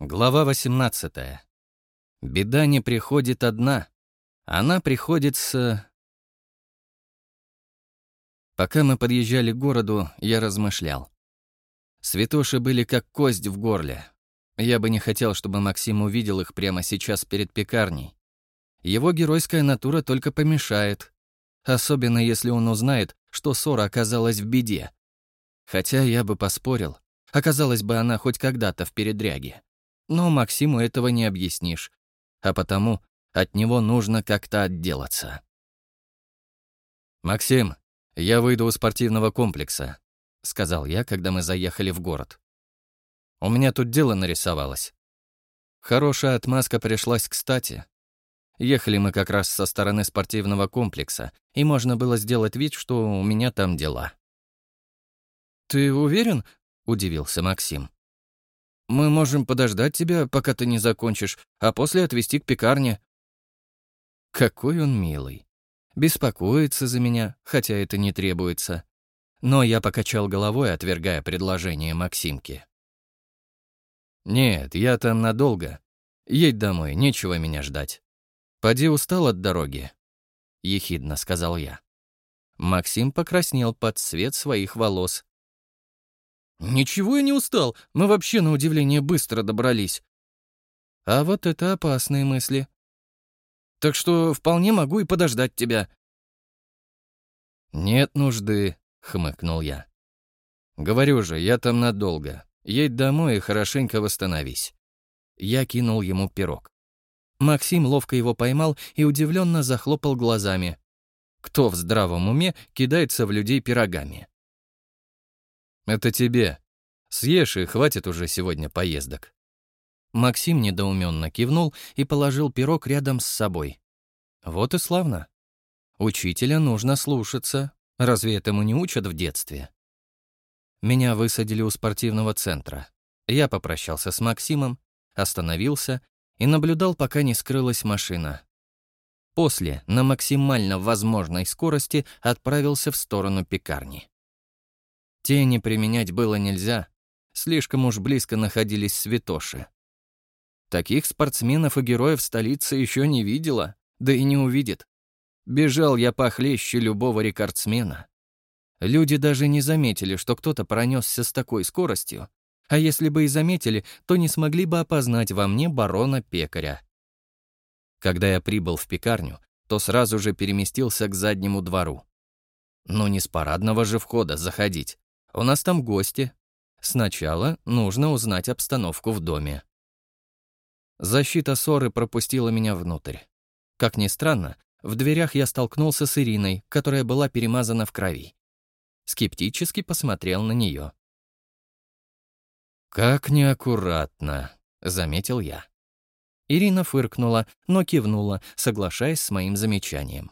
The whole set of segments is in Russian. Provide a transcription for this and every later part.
Глава 18. Беда не приходит одна. Она приходит с... Пока мы подъезжали к городу, я размышлял. Святоши были как кость в горле. Я бы не хотел, чтобы Максим увидел их прямо сейчас перед пекарней. Его геройская натура только помешает. Особенно если он узнает, что ссора оказалась в беде. Хотя я бы поспорил. Оказалась бы она хоть когда-то в передряге. Но Максиму этого не объяснишь, а потому от него нужно как-то отделаться. «Максим, я выйду у спортивного комплекса», — сказал я, когда мы заехали в город. «У меня тут дело нарисовалось. Хорошая отмазка пришлась кстати. Ехали мы как раз со стороны спортивного комплекса, и можно было сделать вид, что у меня там дела». «Ты уверен?» — удивился Максим. Мы можем подождать тебя, пока ты не закончишь, а после отвезти к пекарне». Какой он милый. Беспокоится за меня, хотя это не требуется. Но я покачал головой, отвергая предложение Максимки. «Нет, я там надолго. Едь домой, нечего меня ждать. Поди устал от дороги», — ехидно сказал я. Максим покраснел под цвет своих волос «Ничего я не устал. Мы вообще, на удивление, быстро добрались». А вот это опасные мысли. Так что вполне могу и подождать тебя. «Нет нужды», — хмыкнул я. «Говорю же, я там надолго. Едь домой и хорошенько восстановись». Я кинул ему пирог. Максим ловко его поймал и удивленно захлопал глазами. Кто в здравом уме кидается в людей пирогами? «Это тебе. Съешь, и хватит уже сегодня поездок». Максим недоуменно кивнул и положил пирог рядом с собой. Вот и славно. Учителя нужно слушаться. Разве этому не учат в детстве? Меня высадили у спортивного центра. Я попрощался с Максимом, остановился и наблюдал, пока не скрылась машина. После, на максимально возможной скорости, отправился в сторону пекарни. Тени применять было нельзя. Слишком уж близко находились святоши. Таких спортсменов и героев столица еще не видела, да и не увидит. Бежал я похлеще любого рекордсмена. Люди даже не заметили, что кто-то пронесся с такой скоростью, а если бы и заметили, то не смогли бы опознать во мне барона-пекаря. Когда я прибыл в пекарню, то сразу же переместился к заднему двору. Но не с парадного же входа заходить, у нас там гости. Сначала нужно узнать обстановку в доме. Защита ссоры пропустила меня внутрь. Как ни странно, в дверях я столкнулся с Ириной, которая была перемазана в крови. Скептически посмотрел на нее. «Как неаккуратно», — заметил я. Ирина фыркнула, но кивнула, соглашаясь с моим замечанием.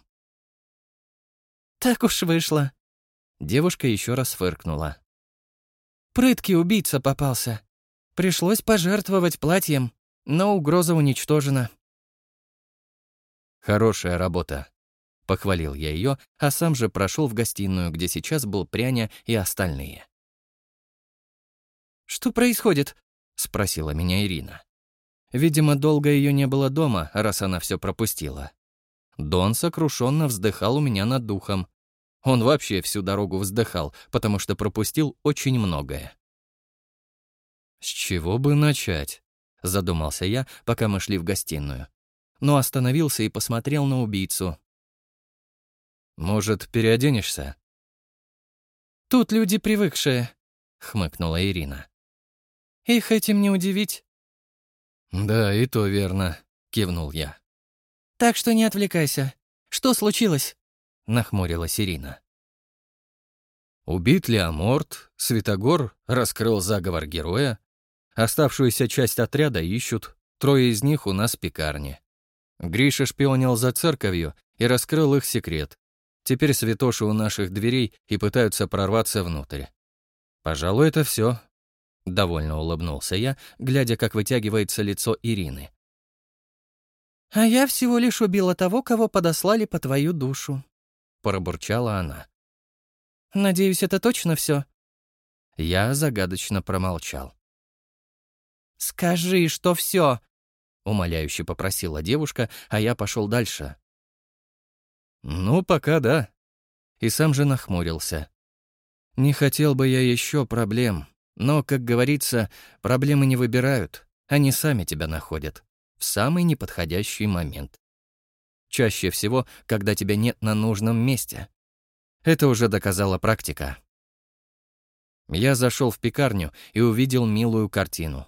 «Так уж вышло», Девушка еще раз фыркнула. «Прыткий убийца попался. Пришлось пожертвовать платьем, но угроза уничтожена». «Хорошая работа», — похвалил я ее, а сам же прошел в гостиную, где сейчас был пряня и остальные. «Что происходит?» — спросила меня Ирина. Видимо, долго ее не было дома, раз она все пропустила. Дон сокрушенно вздыхал у меня над духом, он вообще всю дорогу вздыхал, потому что пропустил очень многое. «С чего бы начать?» — задумался я, пока мы шли в гостиную. Но остановился и посмотрел на убийцу. «Может, переоденешься?» «Тут люди привыкшие», — хмыкнула Ирина. «Их этим не удивить». «Да, и то верно», — кивнул я. «Так что не отвлекайся. Что случилось?» — нахмурилась Ирина. Убит Леоморт, Святогор раскрыл заговор героя. Оставшуюся часть отряда ищут, трое из них у нас в пекарне. Гриша шпионил за церковью и раскрыл их секрет. Теперь святоши у наших дверей и пытаются прорваться внутрь. Пожалуй, это все. Довольно улыбнулся я, глядя, как вытягивается лицо Ирины. «А я всего лишь убила того, кого подослали по твою душу», — пробурчала она. «Надеюсь, это точно все. Я загадочно промолчал. «Скажи, что все!» — умоляюще попросила девушка, а я пошел дальше. «Ну, пока да». И сам же нахмурился. «Не хотел бы я еще проблем, но, как говорится, проблемы не выбирают, они сами тебя находят в самый неподходящий момент. Чаще всего, когда тебя нет на нужном месте. Это уже доказала практика. Я зашел в пекарню и увидел милую картину.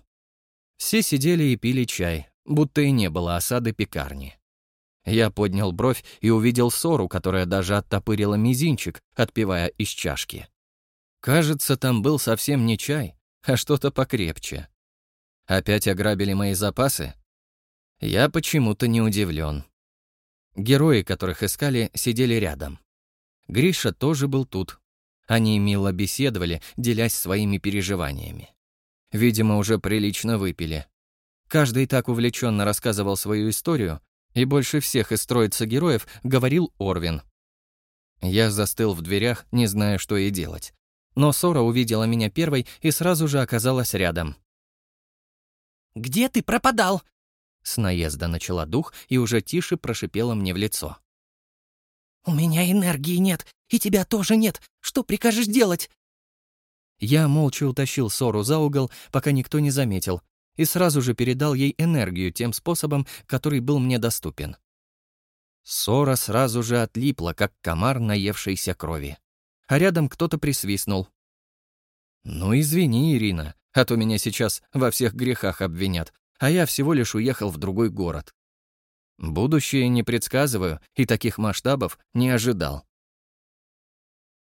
Все сидели и пили чай, будто и не было осады пекарни. Я поднял бровь и увидел ссору, которая даже оттопырила мизинчик, отпивая из чашки. Кажется, там был совсем не чай, а что-то покрепче. Опять ограбили мои запасы? Я почему-то не удивлен. Герои, которых искали, сидели рядом. Гриша тоже был тут. Они мило беседовали, делясь своими переживаниями. Видимо, уже прилично выпили. Каждый так увлеченно рассказывал свою историю, и больше всех из троицы героев говорил Орвин. Я застыл в дверях, не зная, что ей делать. Но Сора увидела меня первой и сразу же оказалась рядом. «Где ты пропадал?» С наезда начала дух и уже тише прошипела мне в лицо. «У меня энергии нет, и тебя тоже нет. Что прикажешь делать?» Я молча утащил Сору за угол, пока никто не заметил, и сразу же передал ей энергию тем способом, который был мне доступен. Сора сразу же отлипла, как комар, наевшийся крови. А рядом кто-то присвистнул. «Ну, извини, Ирина, а то меня сейчас во всех грехах обвинят, а я всего лишь уехал в другой город. Будущее не предсказываю и таких масштабов не ожидал.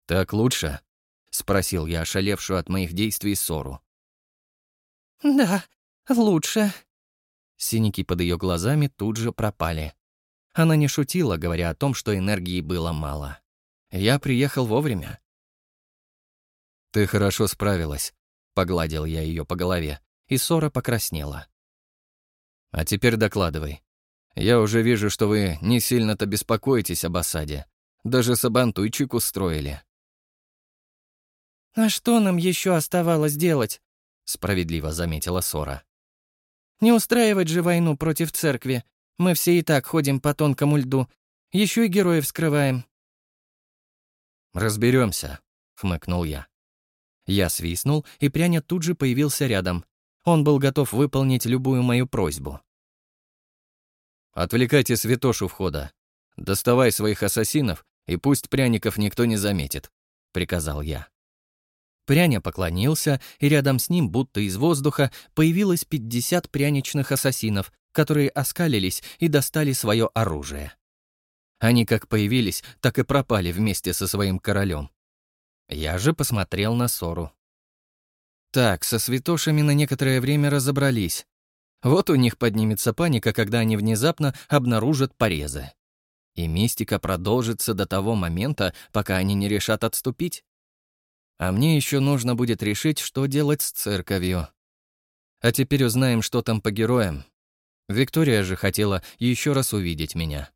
«Так лучше?» — спросил я ошалевшую от моих действий ссору. «Да, лучше». Синяки под ее глазами тут же пропали. Она не шутила, говоря о том, что энергии было мало. Я приехал вовремя. «Ты хорошо справилась», — погладил я ее по голове, и ссора покраснела. А теперь докладывай. Я уже вижу, что вы не сильно-то беспокоитесь об осаде. Даже сабантуйчик устроили. «А что нам еще оставалось делать?» — справедливо заметила Сора. «Не устраивать же войну против церкви. Мы все и так ходим по тонкому льду. Еще и героев скрываем». Разберемся, хмыкнул я. Я свистнул, и пряня тут же появился рядом, он был готов выполнить любую мою просьбу. «Отвлекайте святошу входа. Доставай своих ассасинов, и пусть пряников никто не заметит», — приказал я. Пряня поклонился, и рядом с ним, будто из воздуха, появилось 50 пряничных ассасинов, которые оскалились и достали свое оружие. Они как появились, так и пропали вместе со своим королем. Я же посмотрел на Сору. Так, со святошами на некоторое время разобрались. Вот у них поднимется паника, когда они внезапно обнаружат порезы. И мистика продолжится до того момента, пока они не решат отступить. А мне еще нужно будет решить, что делать с церковью. А теперь узнаем, что там по героям. Виктория же хотела еще раз увидеть меня.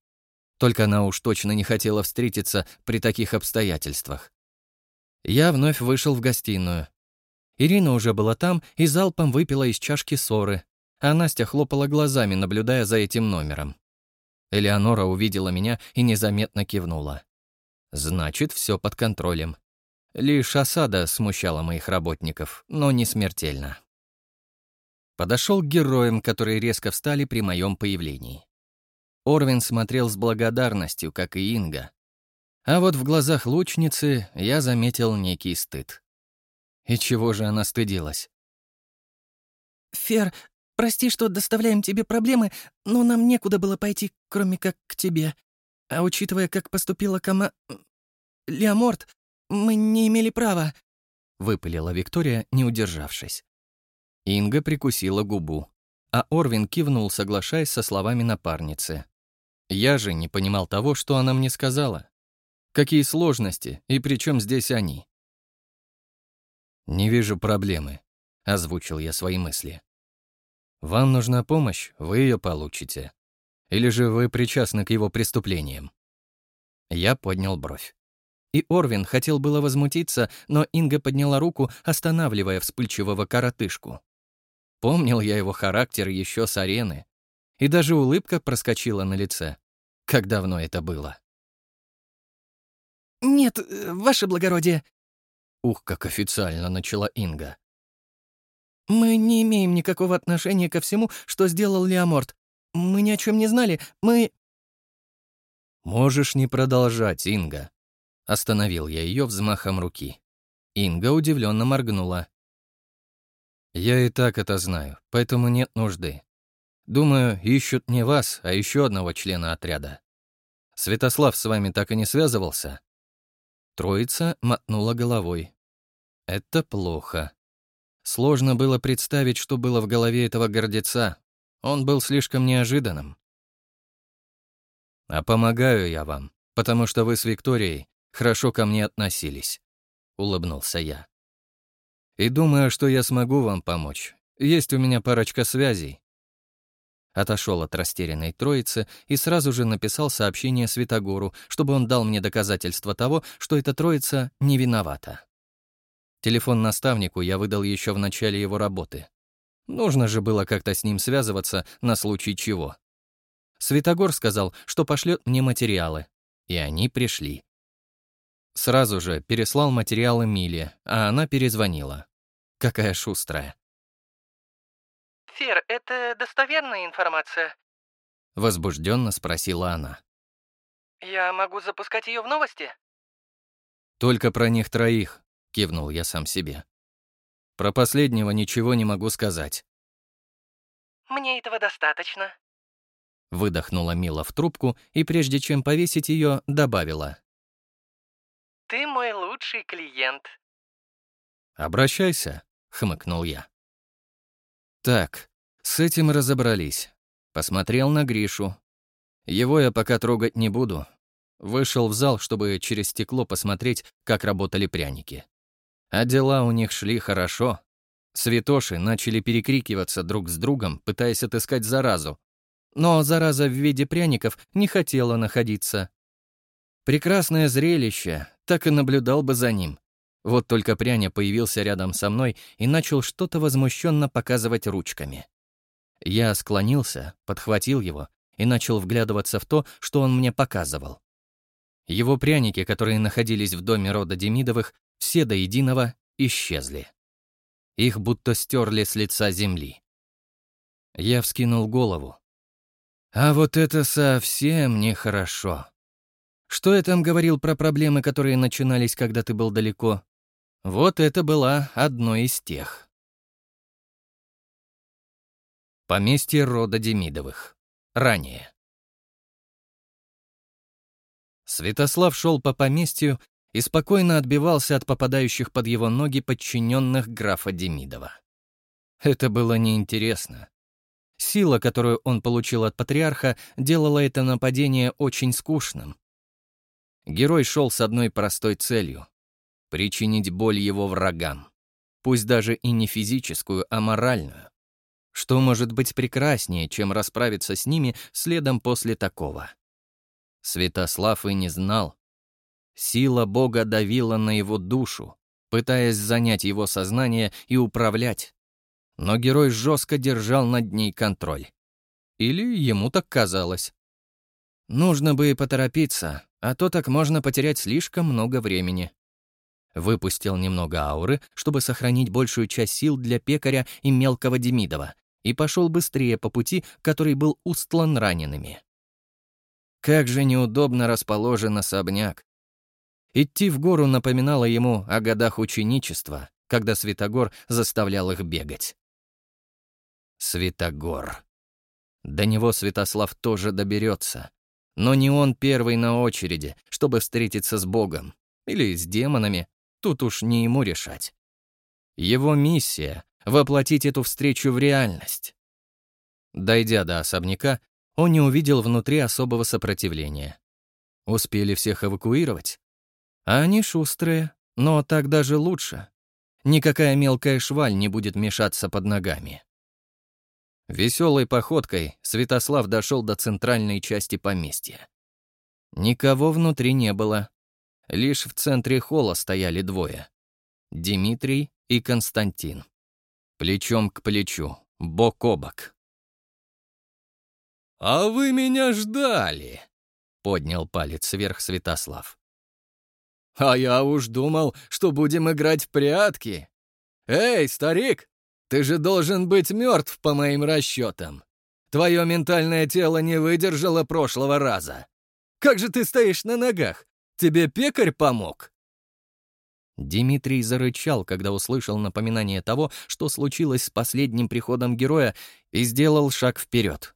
Только она уж точно не хотела встретиться при таких обстоятельствах. Я вновь вышел в гостиную. Ирина уже была там и залпом выпила из чашки ссоры, а Настя хлопала глазами, наблюдая за этим номером. Элеонора увидела меня и незаметно кивнула. Значит, все под контролем. Лишь осада смущала моих работников, но не смертельно. Подошел к героям, которые резко встали при моем появлении. Орвин смотрел с благодарностью, как и Инга. А вот в глазах лучницы я заметил некий стыд. И чего же она стыдилась? «Фер, прости, что доставляем тебе проблемы, но нам некуда было пойти, кроме как к тебе. А учитывая, как поступила Кама... Леоморт, мы не имели права», — выпалила Виктория, не удержавшись. Инга прикусила губу, а Орвин кивнул, соглашаясь со словами напарницы. Я же не понимал того, что она мне сказала. Какие сложности, и при чем здесь они? «Не вижу проблемы», — озвучил я свои мысли. «Вам нужна помощь, вы ее получите. Или же вы причастны к его преступлениям?» Я поднял бровь. И Орвин хотел было возмутиться, но Инга подняла руку, останавливая вспыльчивого коротышку. Помнил я его характер еще с арены. И даже улыбка проскочила на лице. Как давно это было? «Нет, э, ваше благородие», Ух, как официально начала Инга. «Мы не имеем никакого отношения ко всему, что сделал Леоморт. Мы ни о чем не знали. Мы...» «Можешь не продолжать, Инга», — остановил я ее взмахом руки. Инга удивленно моргнула. «Я и так это знаю, поэтому нет нужды. Думаю, ищут не вас, а еще одного члена отряда. Святослав с вами так и не связывался?» Троица мотнула головой. «Это плохо. Сложно было представить, что было в голове этого гордеца. Он был слишком неожиданным. «А помогаю я вам, потому что вы с Викторией хорошо ко мне относились», — улыбнулся я. «И думаю, что я смогу вам помочь. Есть у меня парочка связей отошел от растерянной троицы и сразу же написал сообщение Святогору, чтобы он дал мне доказательство того, что эта троица не виновата. Телефон наставнику я выдал еще в начале его работы. Нужно же было как-то с ним связываться на случай чего. Святогор сказал, что пошлет мне материалы, и они пришли. Сразу же переслал материалы Миле, а она перезвонила. Какая шустрая. «Фер, это достоверная информация?» Возбужденно спросила она. «Я могу запускать ее в новости?» «Только про них троих», — кивнул я сам себе. «Про последнего ничего не могу сказать». «Мне этого достаточно», — выдохнула Мила в трубку и, прежде чем повесить ее, добавила. «Ты мой лучший клиент». «Обращайся», — хмыкнул я. Так, с этим разобрались. Посмотрел на Гришу. Его я пока трогать не буду. Вышел в зал, чтобы через стекло посмотреть, как работали пряники. А дела у них шли хорошо. Святоши начали перекрикиваться друг с другом, пытаясь отыскать заразу. Но зараза в виде пряников не хотела находиться. Прекрасное зрелище, так и наблюдал бы за ним. Вот только пряня появился рядом со мной и начал что-то возмущенно показывать ручками. Я склонился, подхватил его и начал вглядываться в то, что он мне показывал. Его пряники, которые находились в доме рода Демидовых, все до единого исчезли. Их будто стерли с лица земли. Я вскинул голову. А вот это совсем нехорошо. Что я там говорил про проблемы, которые начинались, когда ты был далеко? Вот это была одной из тех. Поместье рода Демидовых. Ранее. Святослав шел по поместью и спокойно отбивался от попадающих под его ноги подчиненных графа Демидова. Это было неинтересно. Сила, которую он получил от патриарха, делала это нападение очень скучным. Герой шел с одной простой целью причинить боль его врагам, пусть даже и не физическую, а моральную. Что может быть прекраснее, чем расправиться с ними следом после такого? Святослав и не знал. Сила Бога давила на его душу, пытаясь занять его сознание и управлять. Но герой жестко держал над ней контроль. Или ему так казалось. Нужно бы и поторопиться, а то так можно потерять слишком много времени. Выпустил немного ауры, чтобы сохранить большую часть сил для пекаря и мелкого Демидова, и пошел быстрее по пути, который был устлан ранеными. Как же неудобно расположен особняк. Идти в гору напоминало ему о годах ученичества, когда Святогор заставлял их бегать. Святогор. До него Святослав тоже доберется. Но не он первый на очереди, чтобы встретиться с Богом или с демонами, Тут уж не ему решать. Его миссия — воплотить эту встречу в реальность. Дойдя до особняка, он не увидел внутри особого сопротивления. Успели всех эвакуировать? А они шустрые, но так даже лучше. Никакая мелкая шваль не будет мешаться под ногами. Веселой походкой Святослав дошел до центральной части поместья. Никого внутри не было, Лишь в центре холла стояли двое. Дмитрий и Константин. Плечом к плечу, бок о бок. «А вы меня ждали!» — поднял палец вверх Святослав. «А я уж думал, что будем играть в прятки. Эй, старик, ты же должен быть мертв по моим расчетам. Твое ментальное тело не выдержало прошлого раза. Как же ты стоишь на ногах? Тебе пекарь помог?» Дмитрий зарычал, когда услышал напоминание того, что случилось с последним приходом героя, и сделал шаг вперед.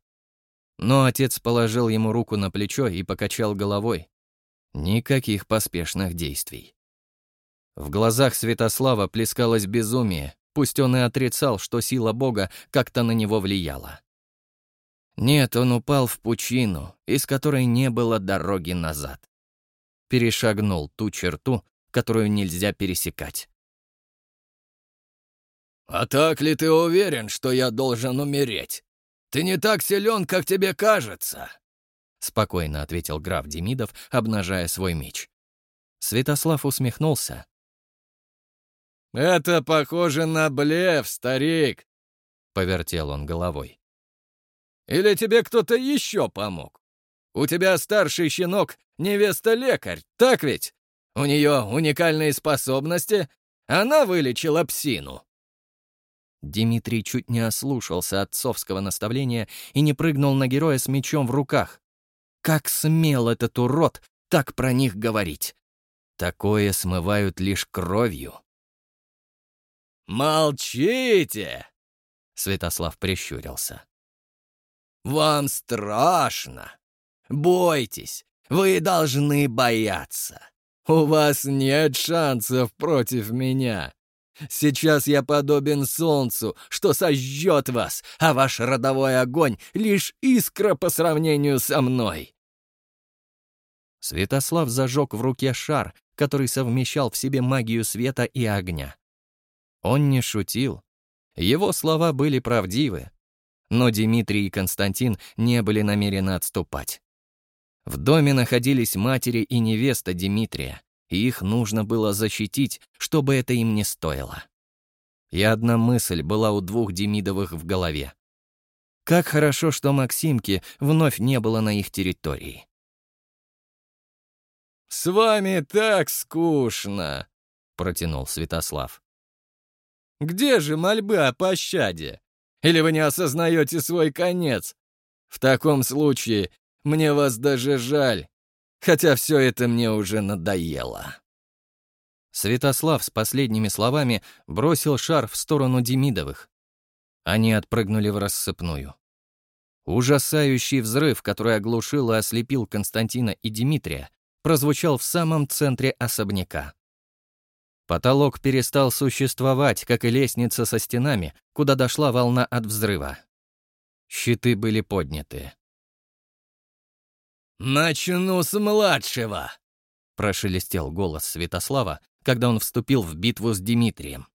Но отец положил ему руку на плечо и покачал головой. Никаких поспешных действий. В глазах Святослава плескалось безумие, пусть он и отрицал, что сила Бога как-то на него влияла. Нет, он упал в пучину, из которой не было дороги назад. Перешагнул ту черту, которую нельзя пересекать. «А так ли ты уверен, что я должен умереть?» Ты не так силен, как тебе кажется!» Спокойно ответил граф Демидов, обнажая свой меч. Святослав усмехнулся. «Это похоже на блеф, старик!» — повертел он головой. «Или тебе кто-то еще помог? У тебя старший щенок — невеста-лекарь, так ведь? У нее уникальные способности, она вылечила псину». Дмитрий чуть не ослушался отцовского наставления и не прыгнул на героя с мечом в руках. Как смел этот урод так про них говорить? Такое смывают лишь кровью. «Молчите!» — Святослав прищурился. «Вам страшно! Бойтесь! Вы должны бояться! У вас нет шансов против меня! Сейчас я подобен солнцу, что сожжет вас, а ваш родовой огонь — лишь искра по сравнению со мной!» Святослав зажег в руке шар, который совмещал в себе магию света и огня. Он не шутил. Его слова были правдивы. Но Дмитрий и Константин не были намерены отступать. В доме находились матери и невеста Дмитрия и их нужно было защитить, чтобы это им не стоило. И одна мысль была у двух Демидовых в голове. Как хорошо, что Максимки вновь не было на их территории. «С вами так скучно!» — протянул Святослав. «Где же мольбы о пощаде? Или вы не осознаете свой конец? В таком случае мне вас даже жаль хотя все это мне уже надоело. Святослав с последними словами бросил шар в сторону Демидовых. Они отпрыгнули в рассыпную. Ужасающий взрыв, который оглушил и ослепил Константина и Дмитрия, прозвучал в самом центре особняка. Потолок перестал существовать, как и лестница со стенами, куда дошла волна от взрыва. Щиты были подняты. «Начну с младшего!» — прошелестел голос Святослава, когда он вступил в битву с Дмитрием.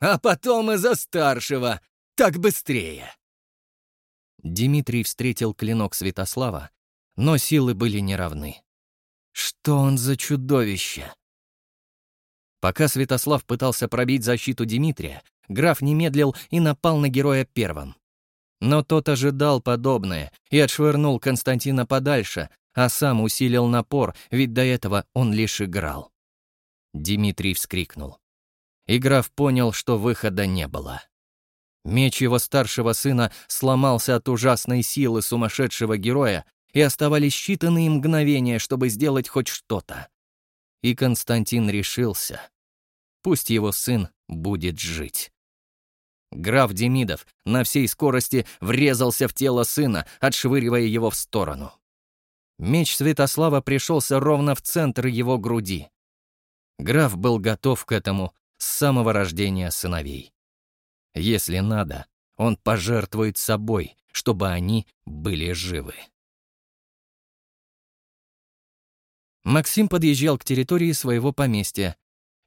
«А потом и за старшего! Так быстрее!» Дмитрий встретил клинок Святослава, но силы были неравны. Что он за чудовище? Пока Святослав пытался пробить защиту Дмитрия, граф не медлил и напал на героя первым. Но тот ожидал подобное и отшвырнул Константина подальше, а сам усилил напор, ведь до этого он лишь играл. Дмитрий вскрикнул. И граф понял, что выхода не было. Меч его старшего сына сломался от ужасной силы сумасшедшего героя, и оставались считанные мгновения, чтобы сделать хоть что-то. И Константин решился. Пусть его сын будет жить. Граф Демидов на всей скорости врезался в тело сына, отшвыривая его в сторону. Меч Святослава пришелся ровно в центр его груди. Граф был готов к этому с самого рождения сыновей. Если надо, он пожертвует собой, чтобы они были живы. Максим подъезжал к территории своего поместья,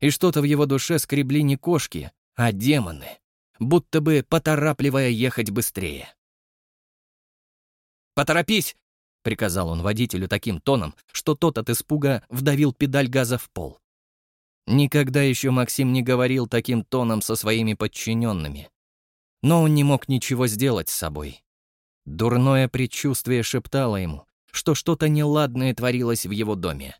и что-то в его душе скребли не кошки, а демоны будто бы поторапливая ехать быстрее. «Поторопись!» — приказал он водителю таким тоном, что тот от испуга вдавил педаль газа в пол. Никогда еще Максим не говорил таким тоном со своими подчиненными. Но он не мог ничего сделать с собой. Дурное предчувствие шептало ему, что что-то неладное творилось в его доме.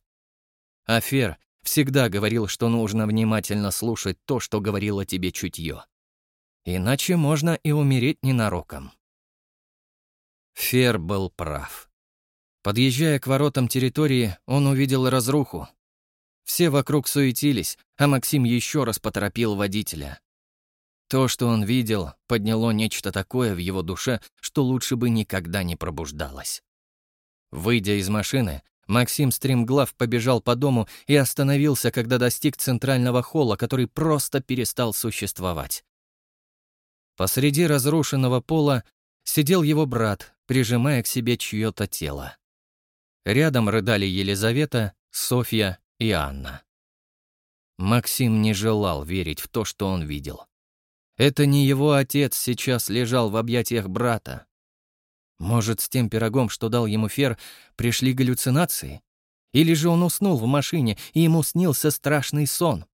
Афер всегда говорил, что нужно внимательно слушать то, что говорило тебе чутье. Иначе можно и умереть ненароком. Фер был прав. Подъезжая к воротам территории, он увидел разруху. Все вокруг суетились, а Максим еще раз поторопил водителя. То, что он видел, подняло нечто такое в его душе, что лучше бы никогда не пробуждалось. Выйдя из машины, Максим стремглав побежал по дому и остановился, когда достиг центрального холла, который просто перестал существовать. Посреди разрушенного пола сидел его брат, прижимая к себе чье-то тело. Рядом рыдали Елизавета, Софья и Анна. Максим не желал верить в то, что он видел. Это не его отец сейчас лежал в объятиях брата. Может, с тем пирогом, что дал ему Фер, пришли галлюцинации? Или же он уснул в машине, и ему снился страшный сон?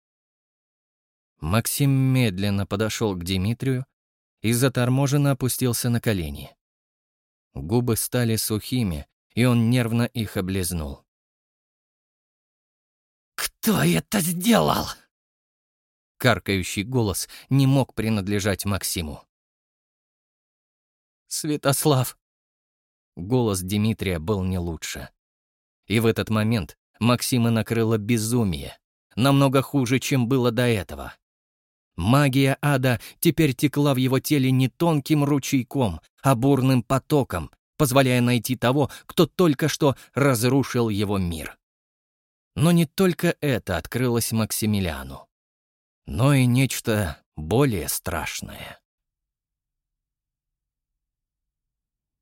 Максим медленно подошел к Дмитрию и заторможенно опустился на колени. Губы стали сухими, и он нервно их облизнул. «Кто это сделал?» Каркающий голос не мог принадлежать Максиму. «Святослав!» Голос Дмитрия был не лучше. И в этот момент Максима накрыло безумие, намного хуже, чем было до этого. Магия ада теперь текла в его теле не тонким ручейком, а бурным потоком, позволяя найти того, кто только что разрушил его мир. Но не только это открылось Максимилиану но и нечто более страшное.